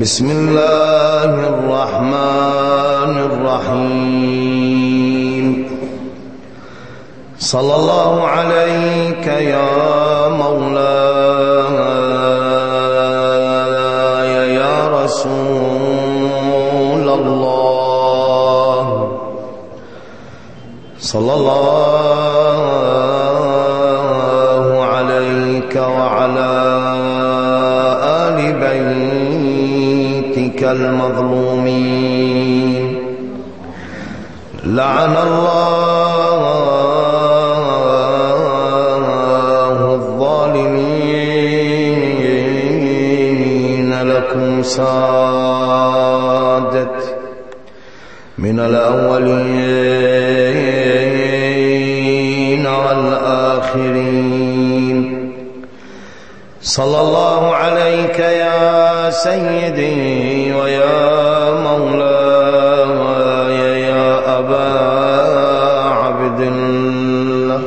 بسم الله الرحمن الرحيم. صلى الله عليك يا مولاي يا رسول الله. صلى الله بيتك المظلومين. لعن الله الظالمين لكم سادت من الأولين والآخرين. صلى الله عليك يا سيدي ويا مولاي يا أبا عبد الله.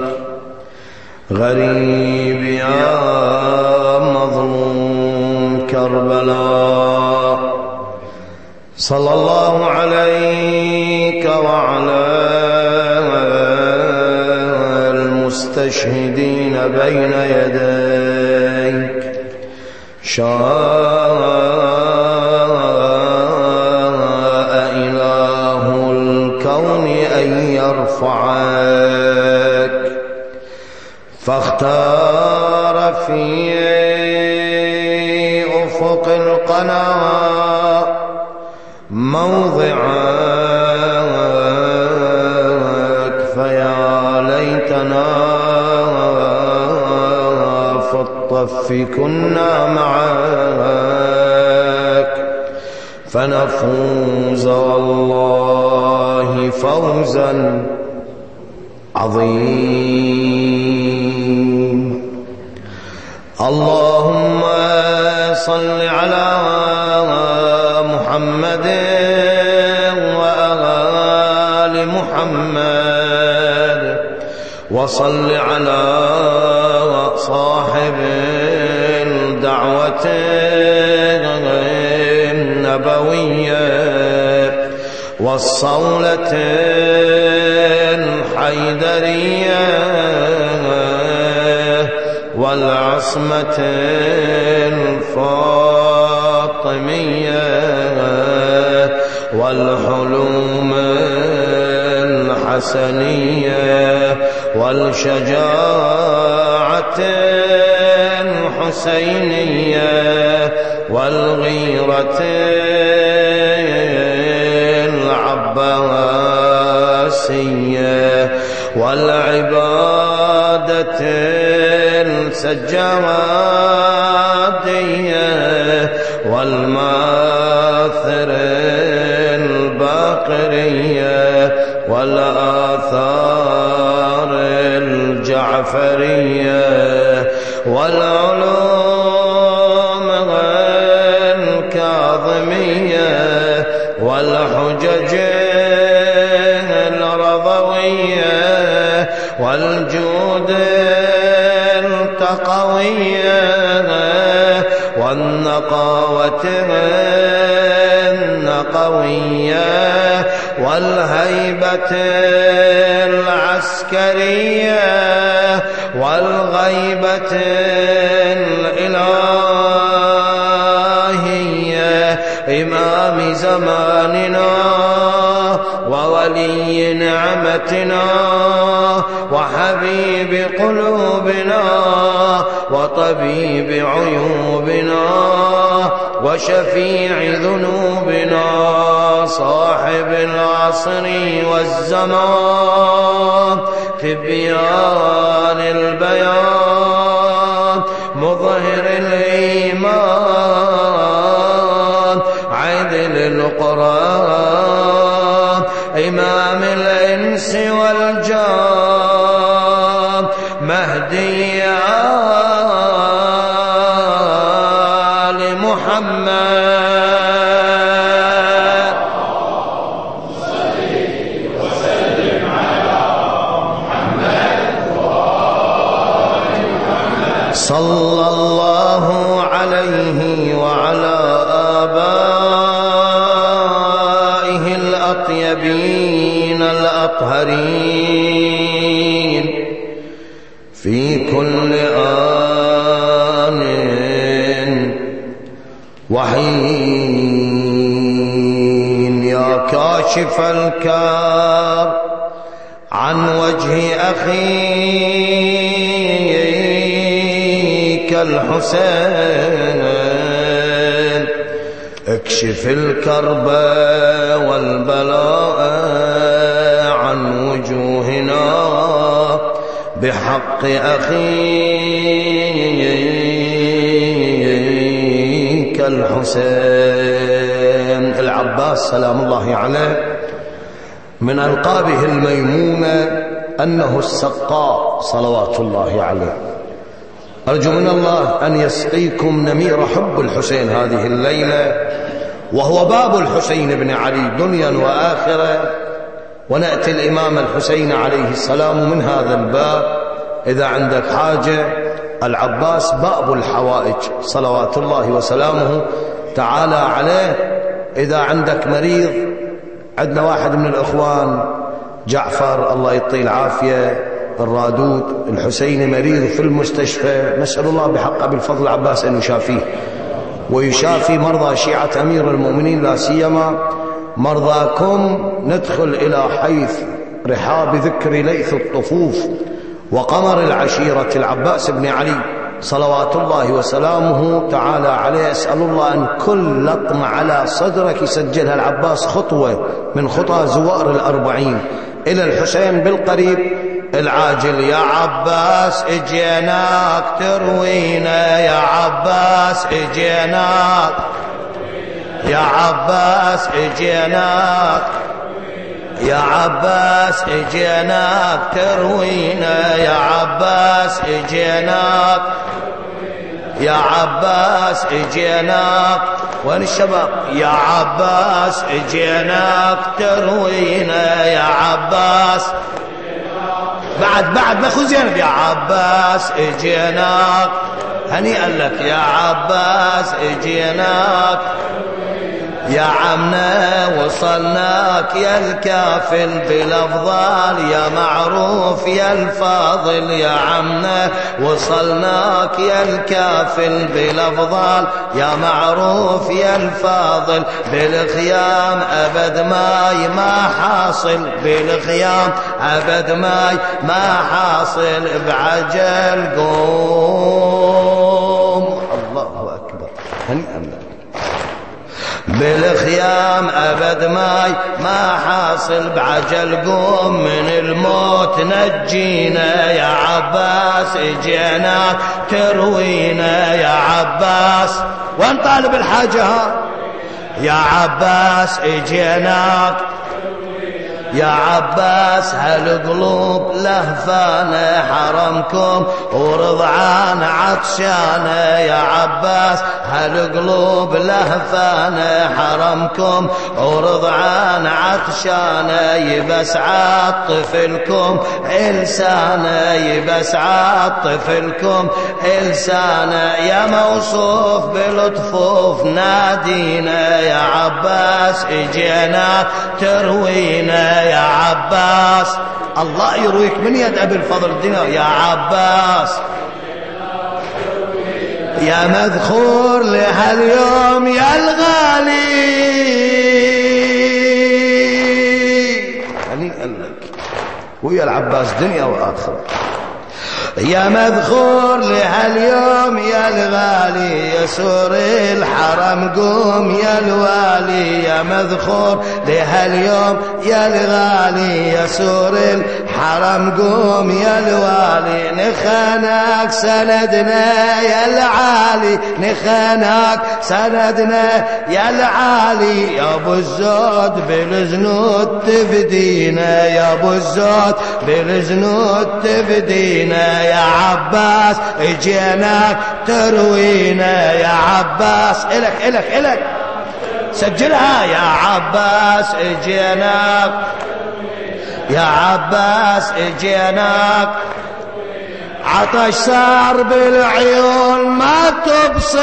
غريب يا مظلوم كربلاء صلى الله عليك وعلى المستشهدين بين يديك. شاء فاختار في أفق القناة موضعك فيا ليتنا في الطف كنا معك فنفوز والله فوزا عظيم اللهم صل على محمد وآل محمد وصل على صاحب الدعوة النبوية والصولة الحيدرية والعصمة الفاطمية والحلوم الحسنية والشجاعة الحسينية والغيرة العباسية والعبادة السجادية والماثر الباقرية والآثار الجعفرية والعلوم الكاظمية والحجج الرضوية والجود التقوية والنقاوة النقوية والهيبة العسكرية والغيبة الإلهية إمام زماننا وولي نعمتنا وحبيب قلوبنا وطبيب عيوبنا وشفيع ذنوبنا صاحب العصر والزمان تبيان البيان القرآن المطهرين في كل آن وحين يا كاشف الكار عن وجه أخيك الحسين اكشف الكرب والبلاء عن وجوهنا بحق أخيك الحسين العباس سلام الله عليه من ألقابه الميمونة أنه السقاء صلوات الله عليه. أرجو من الله أن يسقيكم نمير حب الحسين هذه الليلة وهو باب الحسين بن علي دنيا وآخرة. ونأتي الإمام الحسين عليه السلام من هذا الباب. إذا عندك حاجة العباس باب الحوائج صلوات الله وسلامه تعالى عليه. إذا عندك مريض عندنا واحد من الإخوان جعفر الله يعطيه العافية الرادود الحسيني مريض في المستشفى نسأل الله بحق أبي الفضل العباس أن يشافيه. ويشافي مرضى شيعة أمير المؤمنين لا سيما مرضاكم ندخل إلى حيث رحاب ذكر ليث الطفوف وقمر العشيرة العباس بن علي صلوات الله وسلامه تعالى عليه. أسأل الله أن كل لطمة على صدرك يسجلها العباس خطوة من خطى زوار الأربعين إلى الحسين بالقريب. العاجل يا عباس اجيناك تروينا يا عباس اجيناك. يا عباس اجيناك. يا عباس اجيناك تروينا يا عباس اجيناك. يا عباس اجيناك. وين الشباب؟ يا عباس اجيناك تروينا يا عباس. بعد بعد ما خذ زينب يا عباس اجيناك هنيئا لك يا عباس اجيناك يا عمنا وصلناك يا الكافل بالأفضال يا معروف يا الفاضل يا عمنا وصلناك يا الكافل بالأفضال يا معروف يا الفاضل بالخيام أبد ماي ما حاصل بالخيام أبد ماي ما حاصل بعجل قوم. بالخيام أبد ماي ما حاصل بعجل قوم من الموت. نجينا يا عباس اجيناك تروينا يا عباس. وين طالب الحاجة يا عباس اجيناك يا عباس هالقلوب لهفانة حرمكم؟ ورضعان عطشانة يا عباس هالقلوب لهفانة حرمكم؟ ورضعان عطشانة يبس عطفلكم إلسانة يبس عطفلكم إلسانة يا موصوف بالطفوف نادينا يا عباس إجينا تروينا يا عباس. الله يرويك من يد أبي الفضل الدنيا يا عباس. يا مذخور لهاليوم يا الغالي. هنيئا لك ويا العباس دنيا وآخرة. يا مذخور لهاليوم يا الغالي يسور الحرم قوم يا الوالي. يا مذخور لهاليوم يا الغالي يسور الحرم قوم يا الوالي. نخانك سندنا يا العالي نخانك سندنا يا العالي. يا أبو الزود بالزنود تفدينا يا أبو الزود بالزنود تفدينا. يا عباس اجيناك تروينا يا عباس. إلك إلك إلك. سجلها يا عباس اجيناك يا عباس اجيناك عطش صار بالعيون ما تبصر.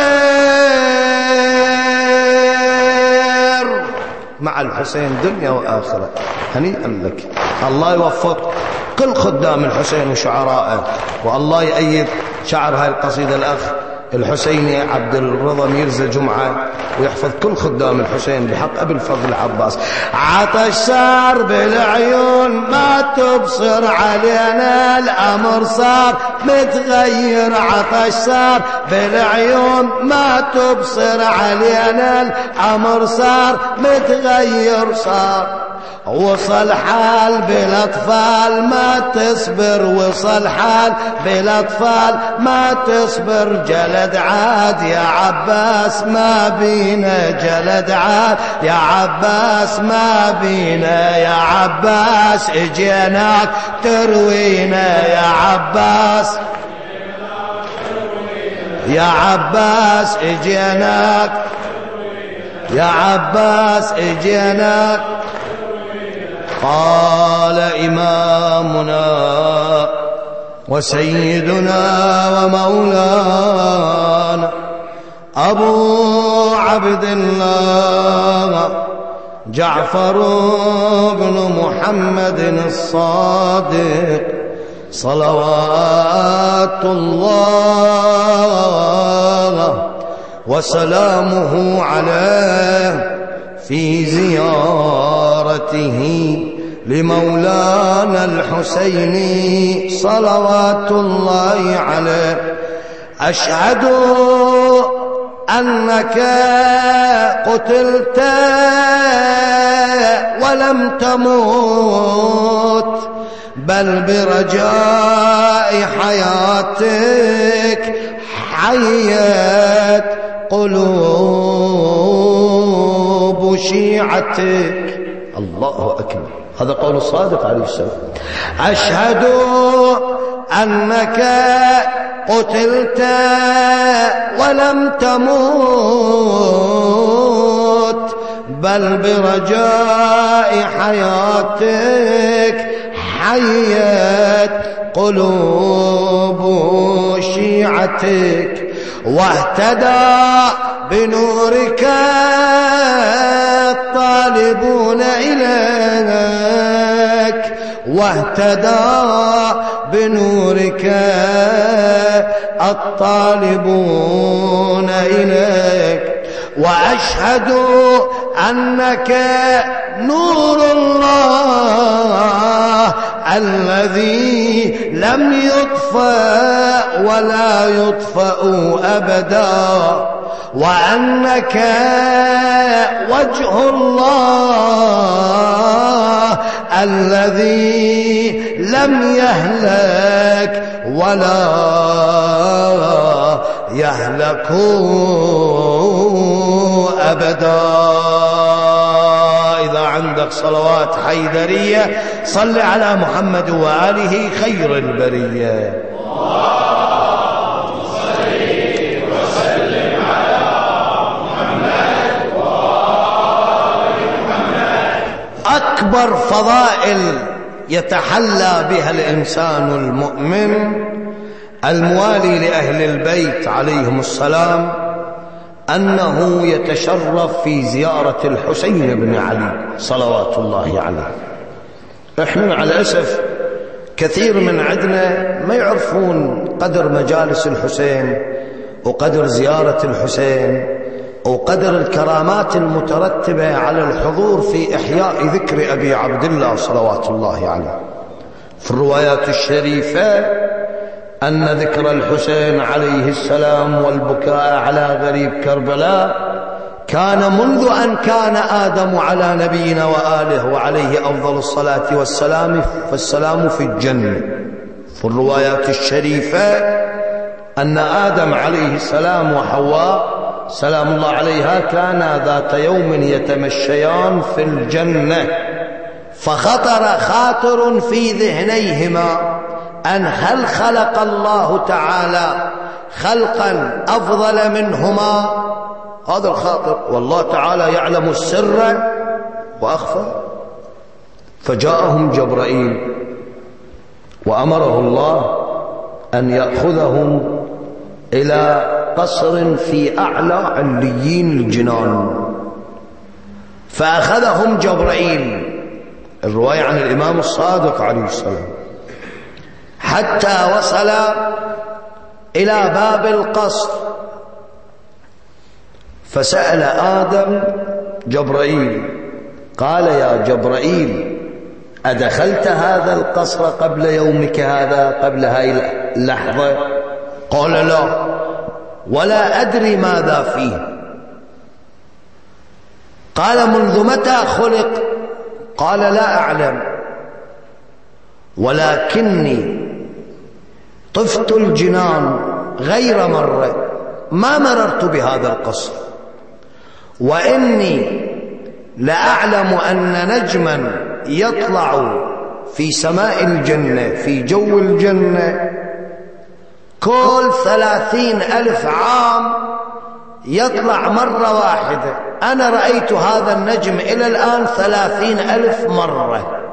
مع الحسين دنيا وآخرة. هنيئا لك. الله يوفق كل خدام الحسين وشعرائه. والله يأيد شعر هاي القصيدة الأخ الحسيني عبد الرضا ميرزا جمعة ويحفظ كل خدام الحسين بحق أبي الفضل العباس عطش صار بالعيون ما تبصر علينا الأمر صار متغير. عطش صار بالعيون ما تبصر علينا الأمر صار متغير. صار وصل حال بالاطفال ما تصبر وصل حال بالاطفال ما تصبر. جلد عاد يا عباس ما بينا جلد عاد يا عباس ما بينا. يا عباس اجيناك تروينا يا عباس. يا عباس اجيناك يا عباس اجيناك. قال إمامنا وسيدنا ومولانا أبو عبد الله جعفر بن محمد الصادق صلوات الله وسلامه عليه في زيارته لمولانا الحسين صلوات الله عليه. أشهد أنك قتلت ولم تموت بل برجاء حياتك حيت قلوب. شيعتك الله أكبر. هذا قول الصادق عليه السلام. أشهد أنك قتلت ولم تموت بل برجاء حياتك حيت قلوب شيعتك. واهتدى بنورك الطالبون إليك. واهتدى بنورك الطالبون إليك. وأشهد أنك نور الله. الذي لم يطفأ ولا يطفأ أبدا وأنك وجه الله الذي لم يهلك ولا يهلك أبدا. عندك صلوات حيدرية. صل على محمد وآله خير البرية. أكبر فضائل يتحلى بها الإنسان المؤمن الموالي لأهل البيت عليهم السلام أنه يتشرف في زيارة الحسين بن علي صلوات الله عليه. إحنا مع الأسف كثير من عندنا ما يعرفون قدر مجالس الحسين وقدر زيارة الحسين وقدر الكرامات المترتبة على الحضور في إحياء ذكر أبي عبد الله صلوات الله عليه. في الروايات الشريفة أن ذكر الحسين عليه السلام والبكاء على غريب كربلاء كان منذ أن كان آدم على نبينا وآله وعليه أفضل الصلاة والسلام فالسلام في الجنة. في الروايات الشريفة أن آدم عليه السلام وحواء سلام الله عليها كانا ذات يوم يتمشيان في الجنة فخطر خاطر في ذهنيهما. أن هل خلق الله تعالى خلقا أفضل منهما؟ هذا الخاطر والله تعالى يعلم السر وأخفى. فجاءهم جبرائيل وأمره الله أن يأخذهم إلى قصر في أعلى عليين الجنان. فأخذهم جبرائيل. الرواية عن الإمام الصادق عليه السلام. حتى وصل إلى باب القصر. فسأل آدم جبرائيل قال يا جبرائيل أدخلت هذا القصر قبل يومك هذا قبل هاي اللحظة؟ قال لا ولا أدري ماذا فيه. قال منذ متى خلق؟ قال لا أعلم. ولكني طفت الجنان غير مرة ما مررت بهذا القصر. وإني لأعلم أن نجما يطلع في سماء الجنة في جو الجنة. كل ثلاثين ألف عام يطلع مرة واحدة. أنا رأيت هذا النجم إلى الآن ثلاثين ألف مرة.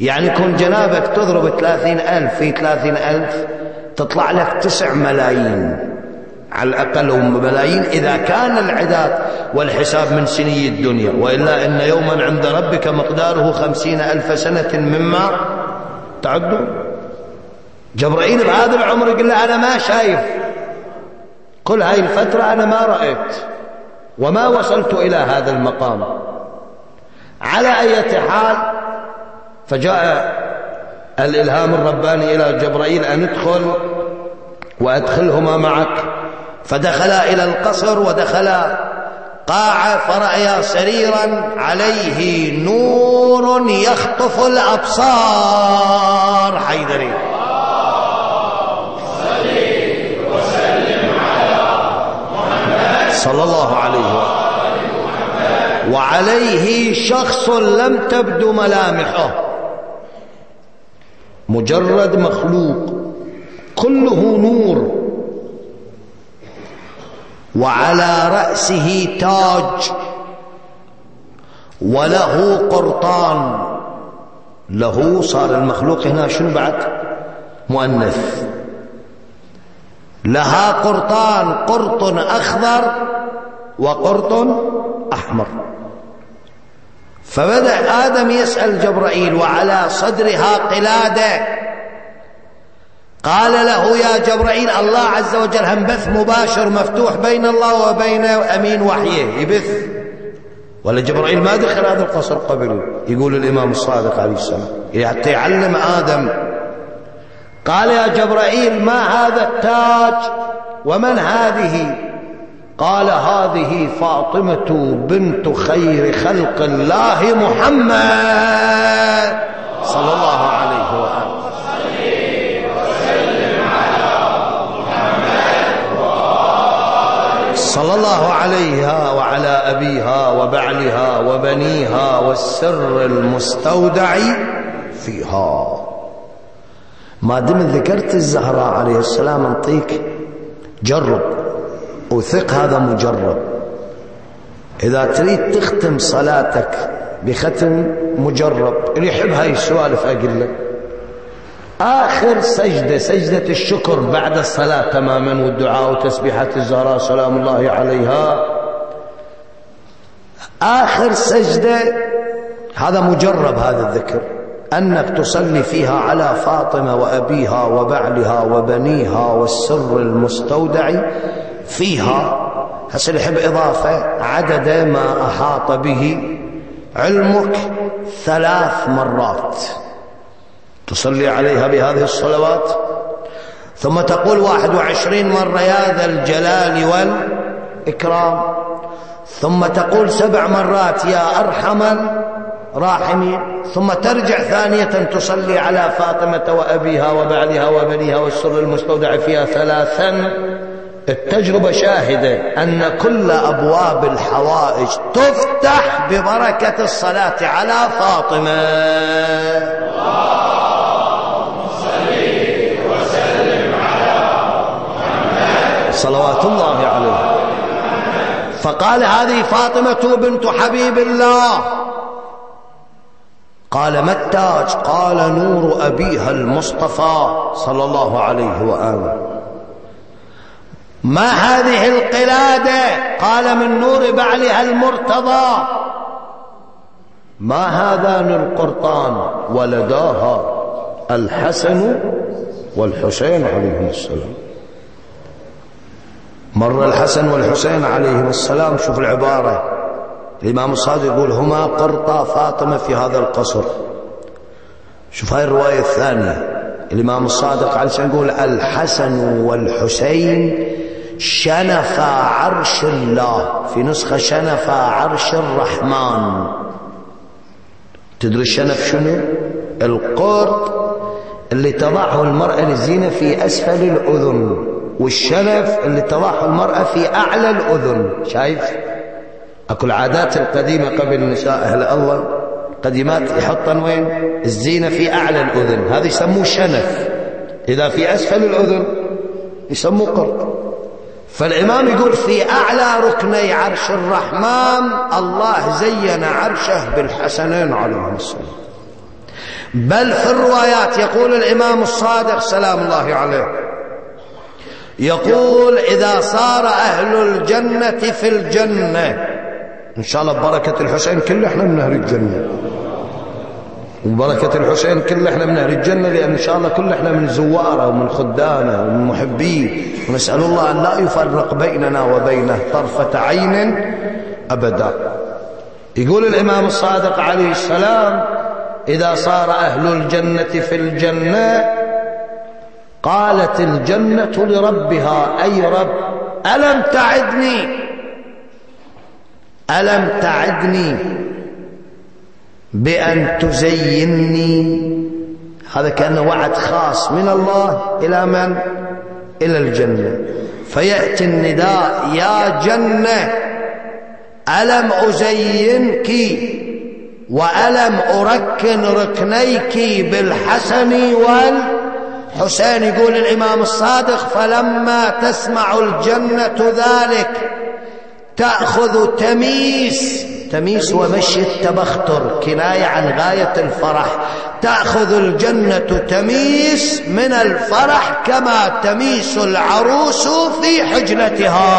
يعني كن جنابك تضرب ثلاثين ألف في ثلاثين ألف تطلع لك تسع ملايين. على الأقل ملايين إذا كان العداد والحساب من سني الدنيا. وإلا إن يوما عند ربك مقداره خمسين ألف سنة مما تعدوا جبرائيل بهذا العمر يقول له أنا ما شايف. كل هاي الفترة أنا ما رأيت. وما وصلت إلى هذا المقام. على أي حال فجاء الإلهام الرباني إلى جبرائيل أن ادخل وأدخلهما معك. فدخلا إلى القصر ودخلا قاعة فرأيا سريرا عليه نور يخطف الأبصار. حيدري. صلى الله عليه وسلم. وعليه شخص لم تبدو ملامحه. مجرد مخلوق. كله نور. وعلى رأسه تاج. وله قرطان. له صار المخلوق هنا شنو بعد؟ مؤنث. لها قرطان قرط أخضر وقرط أحمر. فبدأ آدم يسأل جبرائيل وعلى صدرها قلادة. قال له يا جبرائيل الله عز وجل هم بث مباشر مفتوح بين الله وبين أمين وحيه يبث. ولا جبرائيل ما دخل هذا القصر قبل يقول الإمام الصادق عليه السلام حتى يعلم آدم. قال يا جبرائيل ما هذا التاج؟ ومن هذه؟ قال هذه فاطمة بنت خير خلق الله محمد. صلى الله عليه وآله. صلى الله عليها وعلى أبيها وبعلها وبنيها والسر المستودع فيها. ما دمت ذكرت الزهراء عليه السلام أنطيك جرب. وثق هذا مجرب. إذا تريد تختم صلاتك بختم مجرب اللي يحب هاي السوالف أقول لك. آخر سجدة سجدة الشكر بعد الصلاة تماما والدعاء وتسبيحة الزهراء سلام الله عليها. آخر سجدة هذا مجرب هذا الذكر أنك تصلي فيها على فاطمة وأبيها وبعلها وبنيها والسر المستودع فيها هسه يحب إضافة عدد ما أحاط به علمك ثلاث مرات. تصلي عليها بهذه الصلوات. ثم تقول واحد وعشرين مرة يا ذا الجلال والإكرام. ثم تقول سبع مرات يا أرحم الراحمين. ثم ترجع ثانية تصلي على فاطمة وأبيها وبعلها وبنيها والسر المستودع فيها ثلاثا التجربة شاهدة أن كل أبواب الحوائج تفتح ببركة الصلاة على فاطمة. صلوات الله عليه. فقال هذه فاطمة بنت حبيب الله. قال ما التاج؟ قال نور أبيها المصطفى صلى الله عليه وآله. ما هذه القلادة؟ قال من نور بعلها المرتضى. ما هذان القرطان ولداها الحسن والحسين عليهم السلام. مر الحسن والحسين عليهم السلام. شوف العبارة. الإمام الصادق يقول هما قرطا فاطمة في هذا القصر. شوف هاي الرواية الثانية. الإمام الصادق عليه السلام يقول الحسن والحسين شنفا عرش الله. في نسخة شنفا عرش الرحمن. تدري الشنف شنو؟ القرط اللي تضعه المرأة للزينة في أسفل الأذن والشنف اللي تضعه المرأة في أعلى الأذن. شايف؟ أكو العادات القديمة قبل النساء أهل الله. قديمات يحطن وين؟ الزينة في أعلى الأذن. هذا يسموه شنف. إذا في أسفل الأذن يسموه قرط. فالإمام يقول في أعلى ركني عرش الرحمن الله زين عرشه بالحسنين عليهم السلام بل في الروايات يقول الإمام الصادق سلام الله عليه يقول إذا صار أهل الجنة في الجنة إن شاء الله ببركة الحسين كل إحنا من أهل الجنة. وبركة الحسين كل إحنا من أهل الجنة لأن إن شاء الله كل إحنا من زوارة ومن خدامه ومن محبيه ونسأل الله أن لا يفرق بيننا وبينه طرفة عين أبدا. يقول الإمام الصادق عليه السلام إذا صار أهل الجنة في الجنة قالت الجنة لربها أي رب ألم تعدني؟ ألم تعدني؟ بأن تزيني هذا كأنه وعد خاص من الله إلى من؟ إلى الجنة. فيأتي النداء يا جنة ألم أزينك؟ وألم أركن ركنيك بالحسن والحسين؟ يقول الإمام الصادق فلما تسمع الجنة ذلك تأخذ تميس تميس ومشي التبختر كناية عن غاية الفرح. تأخذ الجنة تميس من الفرح كما تميس العروس في حجلتها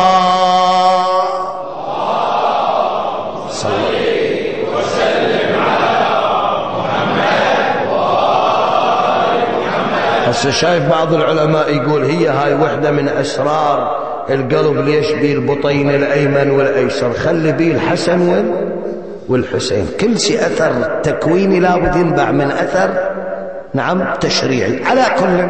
هسه شايف بعض العلماء يقول هي هاي وحدة من أسرار القلب ليش بيه البطين الأيمن والأيسر؟ خلي بيه الحسن والحسين. كل شيء أثر. تكويني لابد ينبع من أثر. نعم تشريعي. على كل.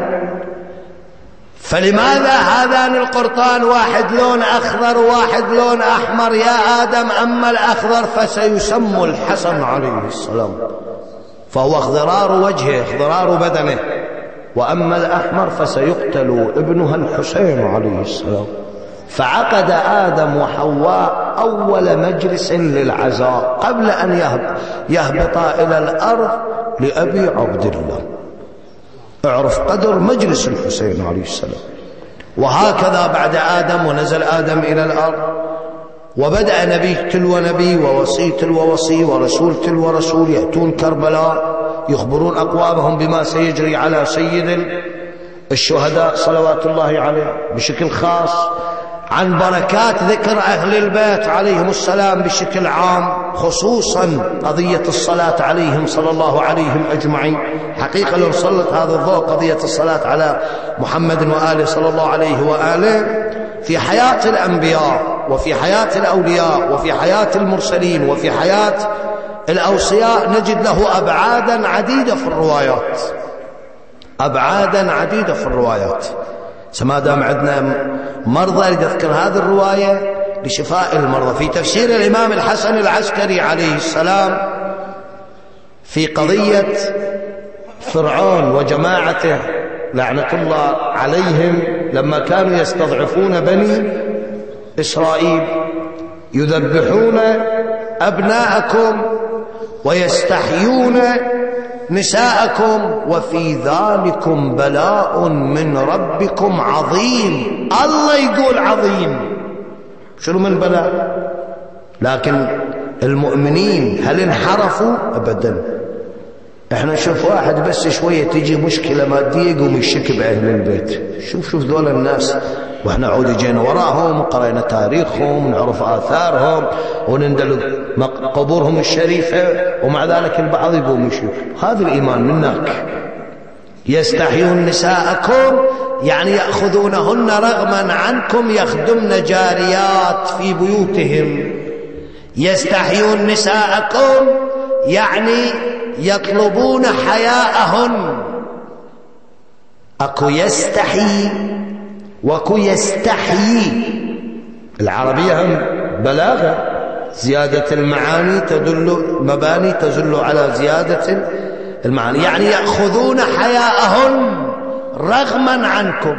فلماذا هذان القرطان واحد لون أخضر وواحد لون أحمر؟ يا آدم أما الأخضر فسيسمى الحسن عليه السلام. فهو اخضرار وجهه اخضرار بدنه. وأما الأحمر فسيقتل ابنها الحسين عليه السلام. فعقد آدم وحواء أول مجلس للعزاء قبل أن يهبطا إلى الأرض لأبي عبد الله. اعرف قدر مجلس الحسين عليه السلام. وهكذا بعد آدم ونزل آدم إلى الأرض. وبدأ نبي تلو نبي ووصي تلو وصي ورسول تلو رسول يأتون كربلاء يخبرون أقوامهم بما سيجري على سيد الشهداء صلوات الله عليه بشكل خاص. عن بركات ذكر أهل البيت عليهم السلام بشكل عام خصوصا قضية الصلاة عليهم صلى الله عليهم أجمعين. حقيقة لو سلط هذا الضوء قضية الصلاة على محمد وآله صلى الله عليه وآله في حياة الأنبياء وفي حياة الأولياء وفي حياة المرسلين وفي حياة الأوصياء نجد له أبعادا عديدة في الروايات. أبعادا عديدة في الروايات. ما دام عندنا مرضى أريد أذكر هذه الرواية لشفاء المرضى. في تفسير الإمام الحسن العسكري عليه السلام في قضية فرعون وجماعته لعنة الله عليهم لما كانوا يستضعفون بني إسرائيل يذبحون أبناءكم ويستحيون نساءكم وفي ذلكم بلاء من ربكم عظيم. الله يقول عظيم. شنو من بلاء لكن المؤمنين هل انحرفوا؟ ابدا. إحنا نشوف واحد بس شوية تجي مشكلة مادية يقوم يشك بأهل البيت. شوف شوف ذول الناس. وإحنا عود جينا وراهم وقرينا تاريخهم ونعرف آثارهم ونندل قبورهم الشريفة ومع ذلك البعض يقوم يشوف. هذا الإيمان منك. يستحيون نساءكم يعني يأخذونهن رغما عنكم يخدمن جاريات في بيوتهم. يستحيون نساءكم يعني يطلبون حياءهن. أكو يستحي واكو يستحيي. العربية هم بلاغة. زيادة المعاني تدل مباني تدل على زيادة المعاني. يعني يأخذون حياءهن رغما عنكم.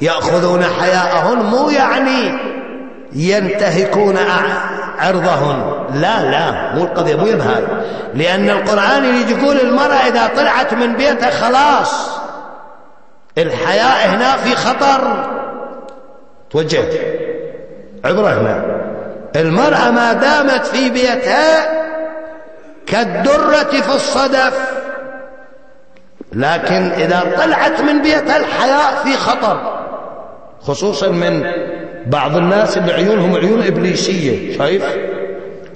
يأخذون حياءهن مو يعني ينتهكون عرضهن لا لا مو القضية مو بهاي لأن القرآن يقول المرأة إذا طلعت من بيتها خلاص. الحياء هنا في خطر. توجه. عبرة هنا المرأة ما دامت في بيتها كالدرة في الصدف لكن إذا طلعت من بيتها الحياء في خطر خصوصا من بعض الناس اللي عيونهم عيون إبليسية شايف؟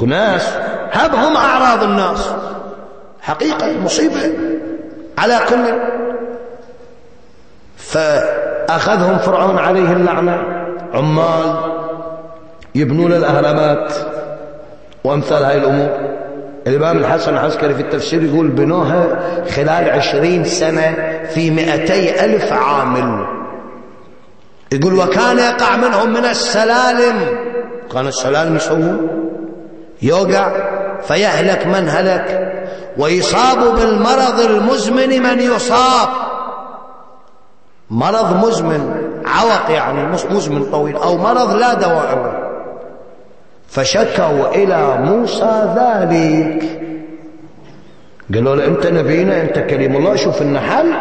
ناس. هبهم أعراض الناس. حقيقة مصيبة على كل فأخذهم فرعون عليه اللعنة عمال يبنون الأهرامات وأمثال هاي الأمور. الإمام الحسن العسكري في التفسير يقول بنوها خلال عشرين سنة في مئتي ألف عامل يقول وكان يقع منهم من السلالم. كان السلالم يسوون. يوقع فيهلك من هلك. ويصاب بالمرض المزمن من يصاب. مرض مزمن عوق يعني مزمن طويل أو مرض لا دواء له فشكوا إلى موسى ذلك. قالوا له أنت نبينا أنت كريم الله شوف النحل.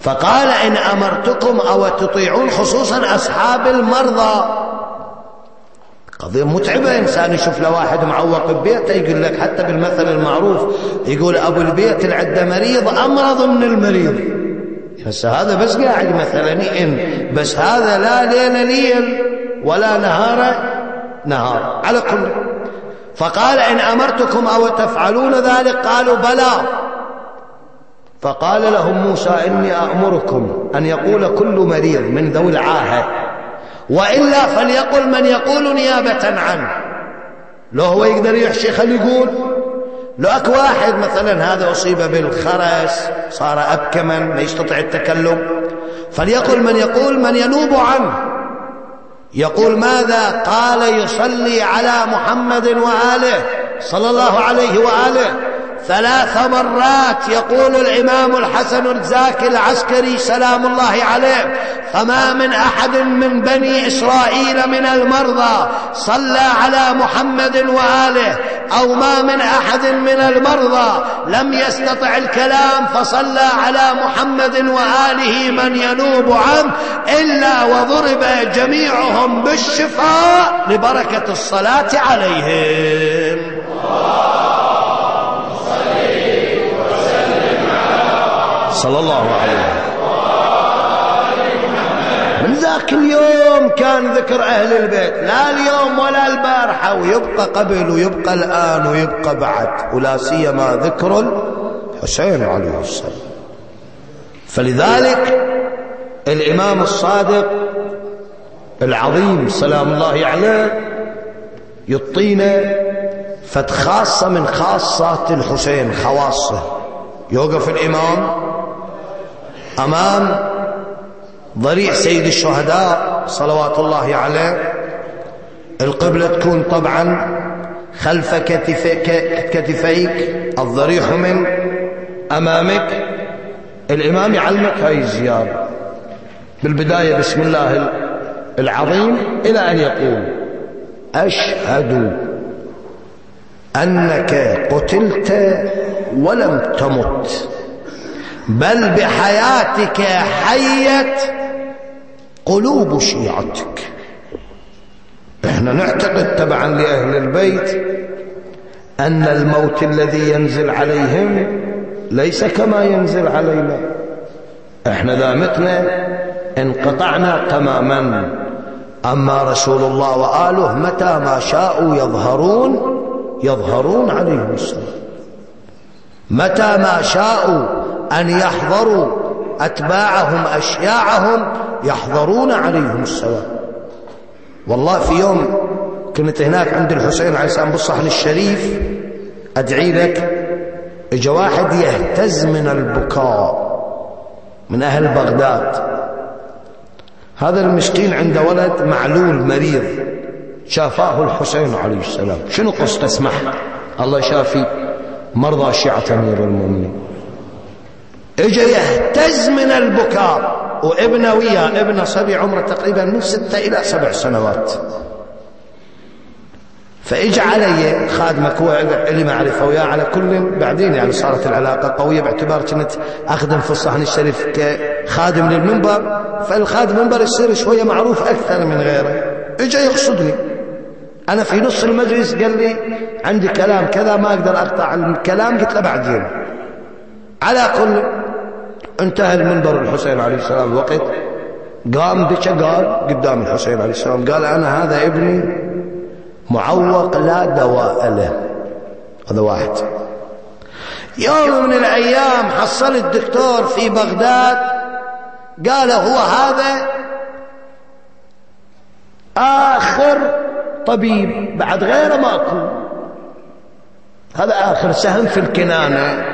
فقال إن أمرتكم أو تطيعون خصوصا أصحاب المرضى. قضية متعبة إنسان يشوف له واحد معوق ببيته يقول لك حتى بالمثل المعروف يقول أبو البيت اللي عنده مريض أمرض من المريض. بس هذا بس قاعد مثلا إن. بس هذا لا ليل ليل ولا نهار نهار. على كل. فقال إن أمرتكم أو تفعلون ذلك قالوا بلى. فقال لهم موسى إني أأمركم أن يقول كل مريض من ذوي العاهة وإلا فليقل من يقول نيابة عنه. لو هو يقدر يحشي خلي يقول لو أكو واحد مثلا هذا أصيب بالخرس صار أبكما ما يستطيع التكلم. فليقل من يقول من ينوب عنه. يقول ماذا قال يصلي على محمد وآله؟ صلى الله عليه وآله. ثلاث مرات يقول الإمام الحسن الزاكي العسكري سلام الله عليه فما من أحد من بني إسرائيل من المرضى صلى على محمد وآله أو ما من أحد من المرضى لم يستطع الكلام فصلى على محمد وآله من ينوب عنه إلا وضرب جميعهم بالشفاء لبركة الصلاة عليهم. صلى الله عليه من ذاك اليوم كان ذكر أهل البيت لا اليوم ولا البارحة ويبقى قبل ويبقى الآن ويبقى بعد ولا سيما ذكر الحسين عليه السلام. فلذلك الإمام الصادق العظيم سلام الله عليه يعطينا فت خاصة من خاصات الحسين خواصه. يوقف الإمام أمام ضريع سيد الشهداء صلوات الله عليه. القبلة تكون طبعا خلف كتفيك الضريح من أمامك. الإمام يعلمك هاي الزيارة. بالبداية بسم الله العظيم إلى أن يقول أشهد أنك قتلت ولم تمت. بل بحياتك حيت قلوب شيعتك. إحنا نعتقد تبعا لأهل البيت أن الموت الذي ينزل عليهم ليس كما ينزل علينا. إحنا ذا متنا انقطعنا تماما. أما رسول الله وآله متى ما شاءوا يظهرون يظهرون عليهم السلام. متى ما شاءوا أن يحضروا أتباعهم أشياعهم يحضرون عليهم السلام والله في يوم كنت هناك عند الحسين عليه السلام بالصحن الشريف أدعي لك اجى واحد يهتز من البكاء من أهل بغداد. هذا المسكين عنده ولد معلول مريض شافاه الحسين عليه السلام. شنو قصته؟ اسمح. الله شافي مرضى شيعة أمير المؤمنين. اجى يهتز من البكاء. وابنه وياه ابنه صبي عمره تقريبا من ستة إلى سبع سنوات. فاجى علي خادمك هو اللي معرفه وياه على كل بعدين يعني صارت العلاقة قوية باعتبار كنت اخدم في الصحن الشريف كخادم للمنبر. فالخادم المنبر يصير شوية معروف أكثر من غيره. اجى يقصدني. أنا في نص المجلس قال لي عندي كلام كذا ما أقدر أقطع الكلام. قلت له بعدين. على كل انتهى المنبر الحسين عليه السلام. الوقت قام بكى قال قدام الحسين عليه السلام. قال أنا هذا ابني معوق لا دواء له. هذا واحد. يوم من الأيام حصل الدكتور في بغداد قال هو هذا آخر طبيب بعد غيره ماكو هذا آخر سهم في الكنانة.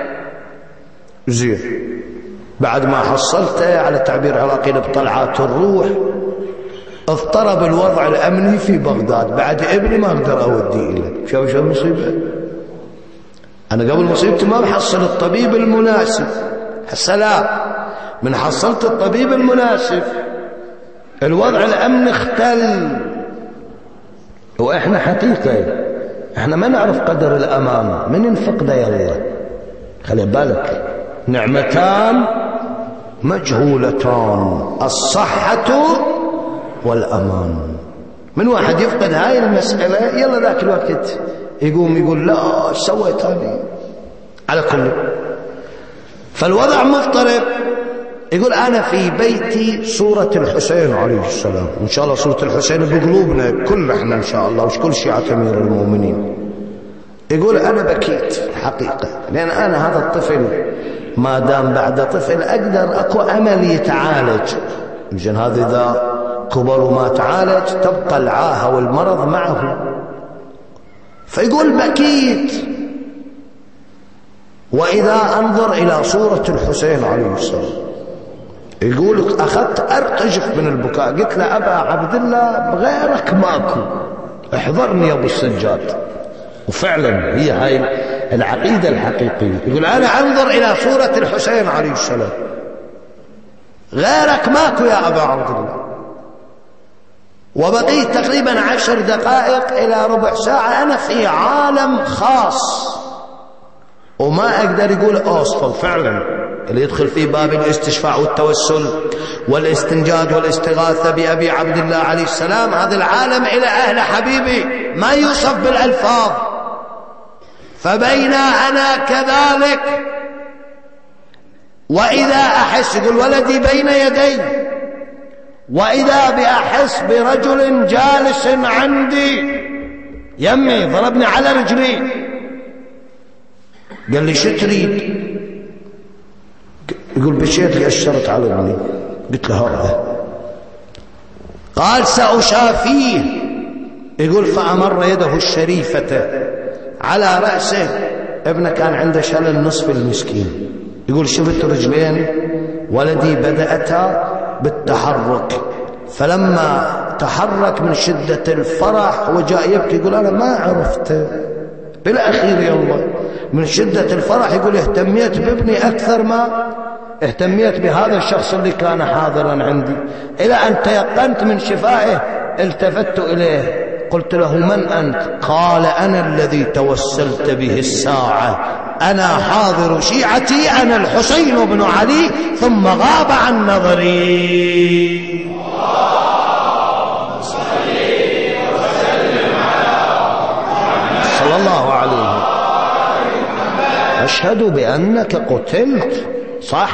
زين. بعد ما حصلته على تعبير عراقي بطلعات الروح اضطرب الوضع الأمني في بغداد. بعد ابني ما أقدر أوديه إليه شوف شو المصيبة؟ أنا قبل مصيبتي ما بحصل الطبيب المناسب. السلام من حصلت الطبيب المناسب. الوضع الأمني اختل. وإحنا حقيقة إحنا ما نعرف قدر الأمان من ينفقده يا الله خلي بالك. نعمتان مجهولتان الصحة والأمان. من واحد يفقد هاي المسألة يلا ذاك الوقت يقوم يقول لا سويت هذه؟ على كل. فالوضع مضطرب. يقول أنا في بيتي صورة الحسين عليه السلام. إن شاء الله صورة الحسين بقلوبنا كل إحنا إن شاء الله وش كل شيعة أمير المؤمنين. يقول أنا بكيت الحقيقة. لأن أنا هذا الطفل ما دام بعد طفل أقدر أكو أمل يتعالج. يمكن هذا إذا كبر وما تعالج تبقى العاهة والمرض معه. فيقول بكيت. وإذا أنظر إلى صورة الحسين عليه السلام يقول أخذت أرتجف من البكاء. قلت له أبا عبد الله بغيرك ماكو. احضرني يا أبو السجاد. وفعلا هي هاي العقيدة الحقيقية. يقول أنا أنظر إلى صورة الحسين عليه السلام. غيرك ماكو يا أبا عبد الله. وبقيت تقريبا عشر دقائق إلى ربع ساعة. أنا في عالم خاص. وما أقدر يقول أوصفه فعلا اللي يدخل في باب الاستشفاع والتوسل والاستنجاد والاستغاثة بأبي عبد الله عليه السلام. هذا العالم إلى أهل حبيبي. ما يوصف بالألفاظ. فبين أنا كذلك. وإذا أحس يقول ولدي بين يدي. وإذا بأحس برجل جالس عندي يمي ضربني على رجلي. قال لي شو تريد؟ يقول بشيت لي على ابني قلت له هذا. قال سأشافيه. يقول فأمر يده الشريفة. على رأسه. ابنه كان عنده شلل نصف المسكين. يقول شفت رجلين ولدي بدأتا بالتحرك. فلما تحرك من شدة الفرح وجاء يبكي يقول أنا ما عرفت. بالأخير الله من شدة الفرح يقول اهتميت بابني أكثر ما اهتميت بهذا الشخص اللي كان حاضرا عندي. إلى أن تيقنت من شفائه التفت إليه. قلت له من أنت؟ قال أنا الذي توسلت به الساعة. أنا حاضر شيعتي أنا الحسين بن علي ثم غاب عن نظري. صلى الله عليه أشهد بأنك قتلت صح؟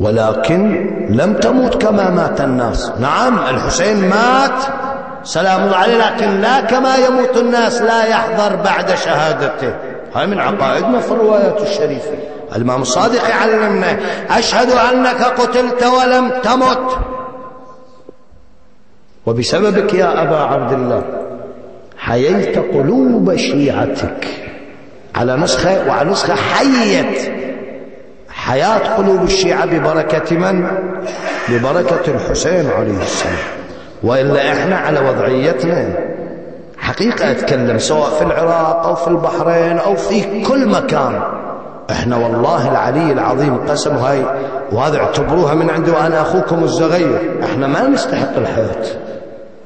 ولكن لم تموت كما مات الناس. نعم الحسين مات. سلام عليه لكن لا كما يموت الناس لا يحضر بعد شهادته. هاي من عقائدنا في الروايات الشريفة. الإمام الصادق يعلمنا أشهد أنك قتلت ولم تمت. وبسببك يا أبا عبد الله حييت قلوب شيعتك على نسخة وعلى نسخة حيت حياة قلوب الشيعة ببركة من؟ ببركة الحسين عليه السلام. وإلا إحنا على وضعيتنا. حقيقة أتكلم سواء في العراق أو في البحرين أو في كل مكان. إحنا والله العلي العظيم قسم هاي وهذا اعتبروها من عندي وأنا أخوكم الصغير إحنا ما نستحق الحياة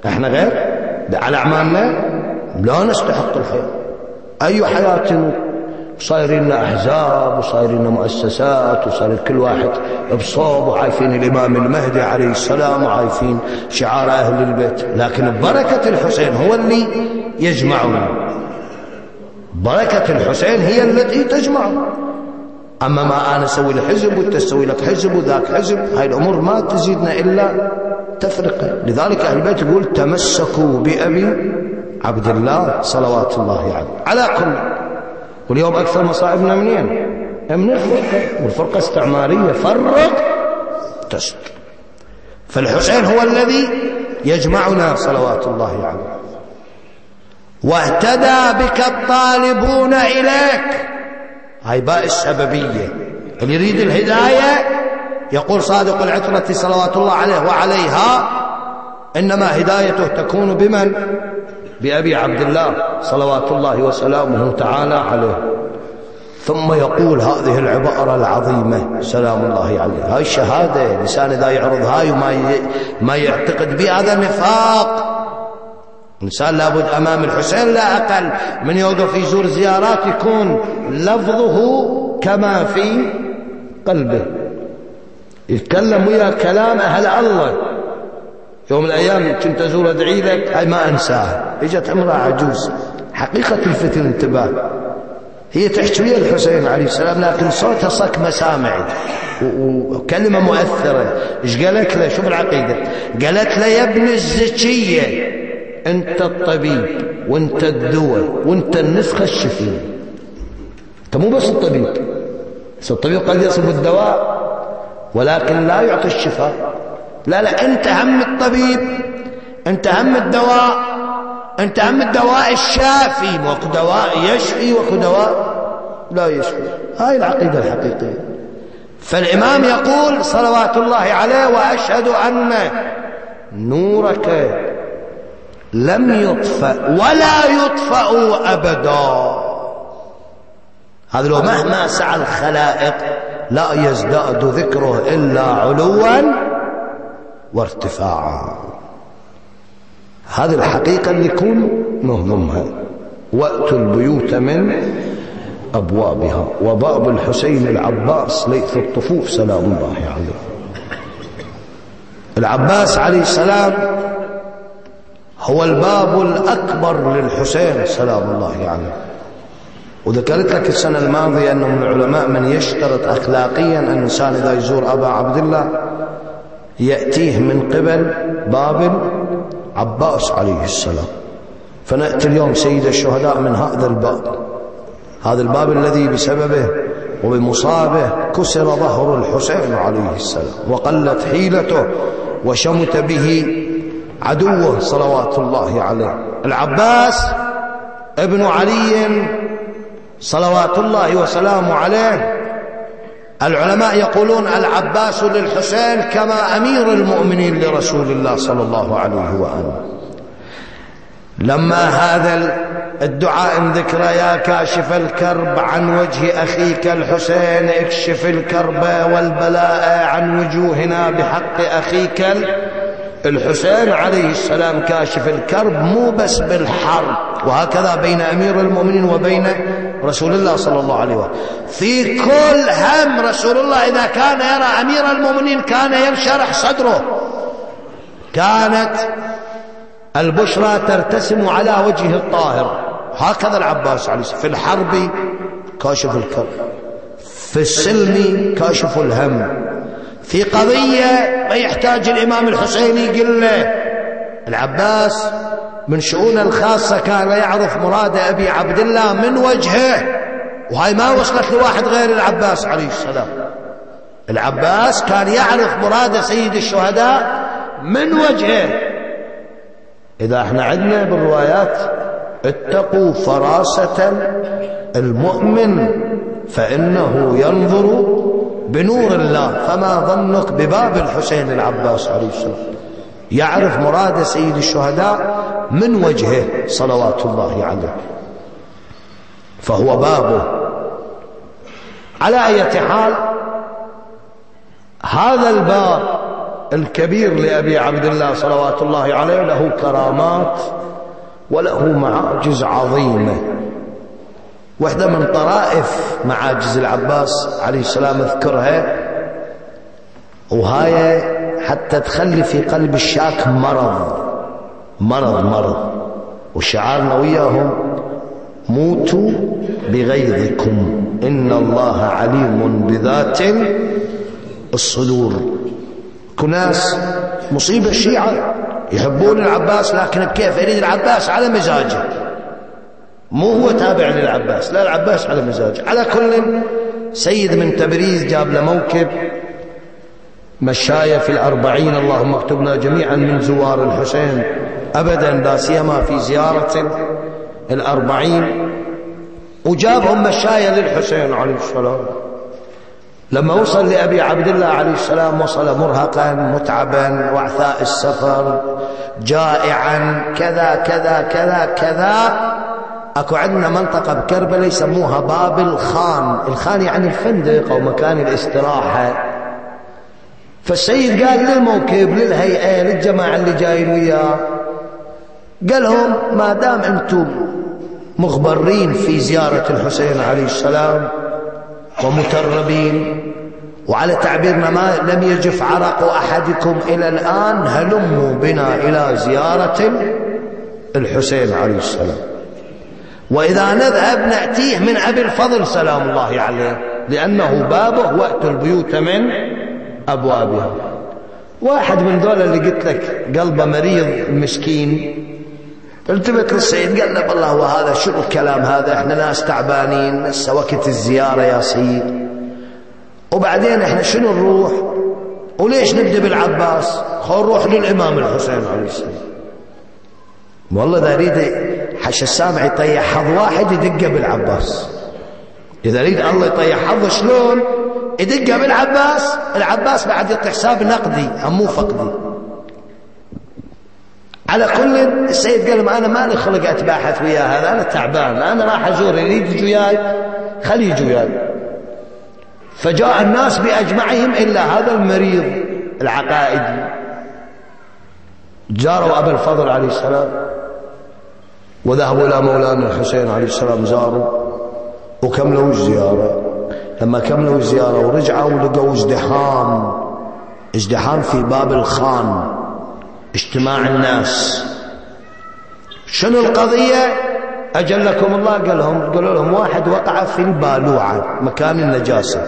إحنا غير؟ على أعمالنا لا نستحق الحياة أي حياة صايرين لنا أحزاب وصايرين لنا مؤسسات وصار كل واحد بصوب وعايفين الإمام المهدي عليه السلام وعايفين شعار أهل البيت. لكن بركة الحسين هو اللي يجمعنا بركة الحسين هي التي تجمع أما ما أنا أسوي له حزب وأنت تسوي لك حزب وذاك حزب هاي الأمور ما تزيدنا إلا تفرقة. لذلك أهل البيت يقول تمسكوا بأبي عبد الله صلوات الله عليه. يعني. على كل واليوم أكثر مصائبنا منين؟ من الفرقة والفرقة استعمارية فرق تسد فالحسين هو الذي يجمعنا صلوات الله عليه. يعني. واهتدى بك الطالبون إليك. هاي باء السببية. اللي يريد الهداية يقول صادق العترة صلوات الله عليه وعليها إنما هدايته تكون بمن؟ بأبي عبد الله صلوات الله وسلامه تعالى عليه. ثم يقول هذه العبارة العظيمة سلام الله عليه. هاي الشهادة لسان إذا يعرض هاي وما ما يعتقد بها هذا نفاق الإنسان لابد أمام الحسين لا أقل. من يوقف يزور زيارات يكون لفظه كما في قلبه. يتكلم ويا كلام أهل الله. يوم من الأيام كنت أزور أدعي لك. هاي ما أنساها إجت امرأة عجوز. حقيقة الفتن انتباه. هي تحكي ويا الحسين عليه السلام لكن صوتها صك مسامعي وكلمة مؤثرة. إيش قالت له؟ شوف العقيدة قالت له يا ابن الزكية أنت الطبيب وأنت الدواء وأنت النسخة الشفية انت مو بس الطبيب. الطبيب قد يصف الدواء ولكن لا يعطي الشفاء. لا لا انت هم الطبيب انت هم الدواء انت هم الدواء الشافي وأكو دواء يشفي وأكو دواء لا يشفي. هاي العقيدة الحقيقية. فالإمام يقول صلوات الله عليه وأشهد أن نورك لم يطفأ ولا يطفأ أبدا. هذا لو مهما سعى الخلائق لا يزداد ذكره إلا علوا وارتفاعا. هذه الحقيقة اللي يكون نهضمها وأتوا البيوت من أبوابها. وباب الحسين العباس ليث الطفوف سلام الله عليه. العباس عليه السلام هو الباب الأكبر للحسين سلام الله عليه. وذكرت لك السنة الماضية أنه من العلماء من يشترط أخلاقيا أن الإنسان إذا يزور أبا عبد الله يأتيه من قبل باب عباس عليه السلام. فنأتي اليوم سيد الشهداء من هذا الباب. هذا الباب الذي بسببه وبمصابه كسر ظهر الحسين عليه السلام وقلت حيلته وشمت به عدوه صلوات الله عليه. العباس ابن علي صلوات الله وسلامه عليه العلماء يقولون العباس للحسين كما أمير المؤمنين لرسول الله صلى الله عليه وآله. لما هذا الدعاء ذكر يا كاشف الكرب عن وجه أخيك الحسين اكشف الكرب والبلاء عن وجوهنا بحق أخيك الحسين عليه السلام كاشف الكرب مو بس بالحرب. وهكذا بين أمير المؤمنين وبين رسول الله صلى الله عليه وسلم. في كل هم رسول الله إذا كان يرى أمير المؤمنين كان ينشرح صدره. كانت البشرى ترتسم على وجهه الطاهر. هكذا العباس عليه السلام. في الحرب كاشف الكرب في السلم كاشف الهم. في قضية ما يحتاج الإمام الحسين يقول له العباس من شؤونه الخاصة كان يعرف مراد أبي عبد الله من وجهه. وهاي ما وصلت لواحد غير العباس عليه السلام. العباس كان يعرف مراد سيد الشهداء من وجهه. إذا إحنا عندنا بالروايات اتقوا فراسة المؤمن فإنه ينظر بنور الله. فما ظنك بباب الحسين العباس عليه السلام. يعرف مراد سيد الشهداء من وجهه صلوات الله عليه. فهو بابه. على أي حال هذا الباب الكبير لأبي عبد الله صلوات الله عليه له كرامات وله معاجز عظيمة. واحدة من طرائف معاجز العباس عليه السلام أذكرها وهاي حتى تخلي في قلب الشاك مرض. مرض مرض. وشعارنا وياهم موتوا بغيظكم. إن الله عليم بذات الصدور. كناس مصيبة الشيعة يحبون العباس لكن بكيف يريد العباس على مزاجه. مو هو تابع للعباس لا العباس على مزاجه. على كل سيد من تبريز جاب له موكب. مشاية في الأربعين اللهم اكتبنا جميعا من زوار الحسين. أبدا لا سيما في زيارة الأربعين. وجابهم مشاية للحسين عليه السلام. لما وصل لأبي عبد الله عليه السلام وصل مرهقا متعبا وعثاء السفر جائعا كذا كذا كذا كذا. أكو عندنا منطقة بكربلاء يسموها باب الخان الخان يعني الفندق أو مكان الاستراحة. فالسيد قال للموكب للهيئة للجماعة اللي جايين وياه. قال لهم ما دام أنتم مغبرين في زيارة الحسين عليه السلام ومتربين وعلى تعبيرنا ما لم يجف عرق أحدكم إلى الآن هلموا بنا إلى زيارة الحسين عليه السلام. وإذا نذهب نأتيه من أبي الفضل سلام الله عليه لأنه بابه وأتوا البيوت من أبوابها. واحد من دول اللي قلت لك قلبه مريض مسكين. التفت للسيد قال له والله وهذا شنو الكلام هذا؟ إحنا ناس تعبانين هسه وقت الزيارة يا سيد. وبعدين إحنا شنو نروح؟ وليش نبدأ بالعباس؟ خل نروح للإمام الحسين عليه السلام. والله إذا أريد حش السامع يطيح حظ واحد يدقه بالعباس. إذا أريد الله يطيح حظ شلون؟ يدقه بالعباس العباس بعد يعطي حساب نقدي مو فقدي. على كل السيد قال ما أنا مالي خلق اتباحث وياه هذا أنا تعبان أنا راح أزور يريد يجي وياي خليه يجي وياي. فجاء الناس بأجمعهم إلا هذا المريض العقائدي. جاروا أبا الفضل عليه السلام وذهبوا إلى مولانا الحسين عليه السلام زاروا. وكملوا الزياره لما كملوا الزياره ورجعوا لقوا ازدحام. ازدحام في باب الخان اجتماع الناس. شنو القضية؟ أجلكم الله قال لهم قالوا لهم واحد وقع في البالوعة مكان النجاسة.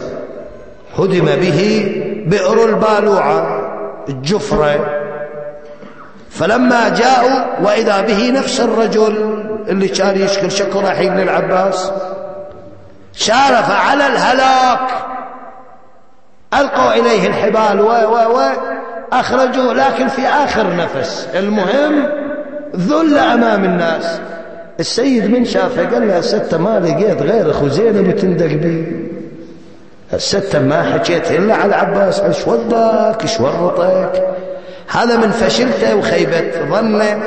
هدم به بئر البالوعة الجفرة. فلما جاءوا وإذا به نفس الرجل اللي كان يشكل شكو رحيم للعباس شارف على الهلاك. ألقوا إليه الحبال و و و أخرجوه لكن في آخر نفس. المهم ذل أمام الناس. السيد من شافه قال له ستة ما لقيت غير أخو زينب تندق بي الستة ما حكيت إلا على العباس. إيش ودك؟ إيش ورطك؟ هذا من فشلته وخيبة ظنه.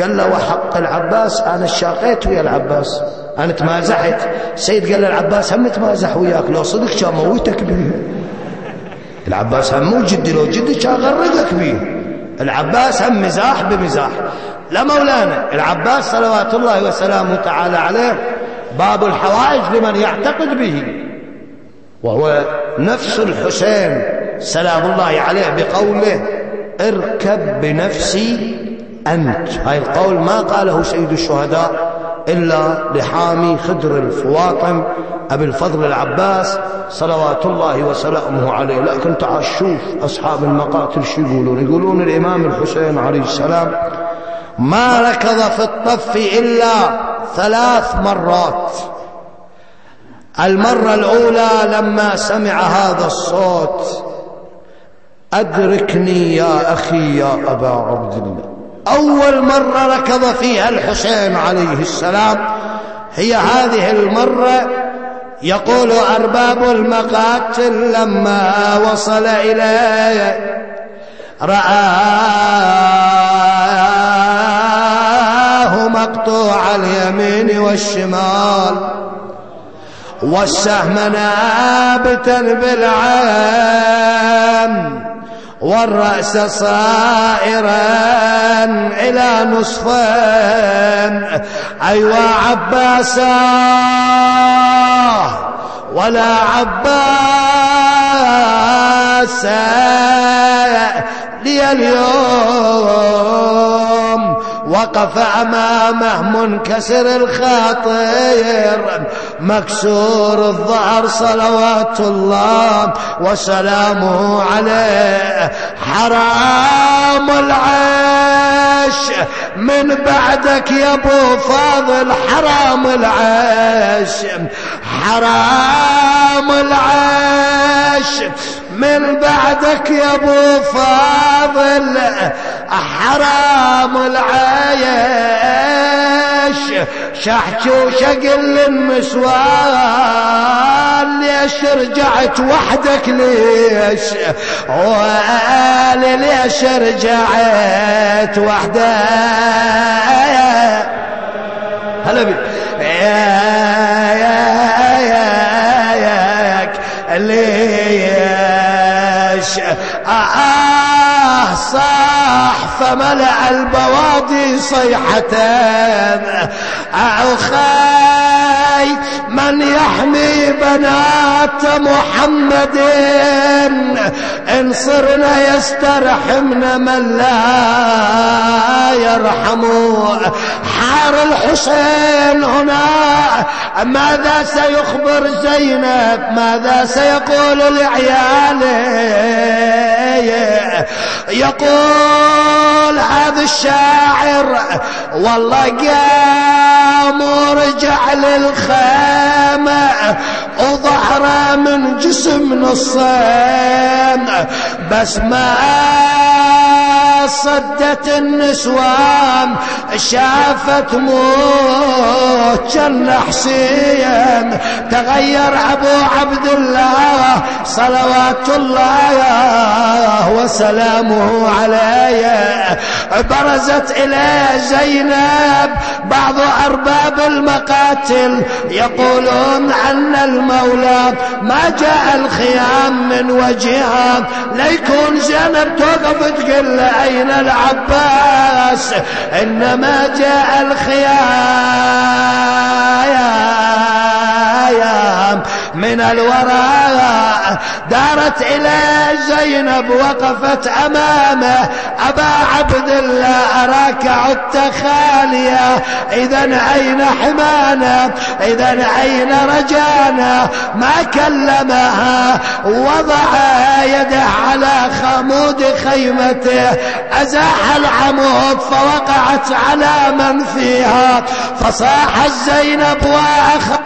قال له وحق العباس أنا اشاقيت ويا العباس. أنا تمازحت. السيد قال له العباس هم تمازح وياك. لو صدق كان موتك به. العباس هم مو جدي لو جدي كان غرقك بيه العباس هم مزاح بمزاح. لا مولانا العباس صلوات الله وسلامه تعالى عليه باب الحوائج لمن يعتقد به. وهو نفس الحسين سلام الله عليه بقوله اركب بنفسي أنت. هاي القول ما قاله سيد الشهداء. إلا لحامي خدر الفواطم أبي الفضل العباس صلوات الله وسلامه عليه. لكن تعال شوف أصحاب المقاتل شو يقولون؟ يقولون الإمام الحسين عليه السلام ما ركض في الطف إلا ثلاث مرات. المرة الأولى لما سمع هذا الصوت أدركني يا أخي يا أبا عبد الله. أول مرة ركض فيها الحسين عليه السلام. هي هذه المرة يقول أرباب المقاتل لما وصل إليه رآه مقطوع اليمين والشمال والسهم نابتا بالعام والرأس صائرا إلى نصفين. أيوا عباسا ولا عباسا لي اليوم وقف أمامه منكسر الخاطر مكسور الظهر صلوات الله وسلامه عليه. حرام العيش من بعدك يا أبو فاضل حرام العيش. حرام العيش من بعدك يا أبو فاضل. حرام العيش. شحكي وشقل النسوان ليش رجعت وحدك ليش؟ وقال ليش رجعت وحدك؟ هلا بي. صاح فملأ البوادي صيحة. أخي من يحمي بنات محمد. إن صرنا يسترحمنا من لا يرحم حار الحسين هنا ماذا سيخبر زينب؟ ماذا سيقول لعياله؟ يقول هذا الشاعر والله قام ورجع للخيمة وظهره من جسم نصين بس ما صدت النسوان شافت موت كان حسين تغير أبو عبد الله صلوات الله وسلامه عليه. برزت إليه زينب بعض أرباب المقاتل يقولون أن المولى ما جاء الخيام من وجهها. ليكون زينب توقف تقول أين العباس إنما جاء الخيام. من الوراء دارت إلى زينب وقفت أمامه أبا عبد الله أراك عدت خالية. إذا أين حمانا؟ إذا أين رجانا؟ ما كلمها وضع يده على خمود خيمته. أزاح العمود فوقعت على من فيها. فصاح الزينب وأخذ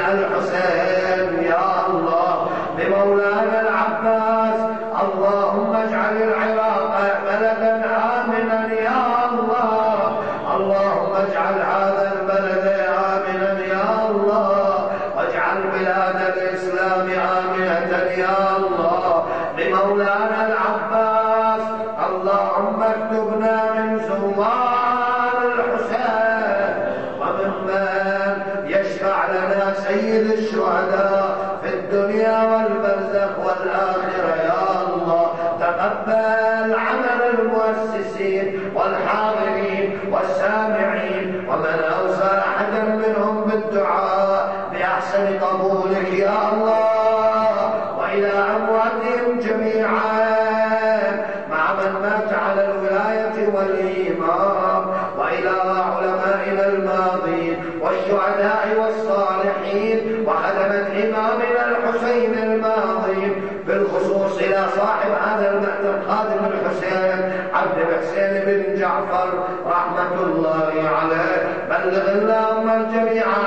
محبي الحسين الحسين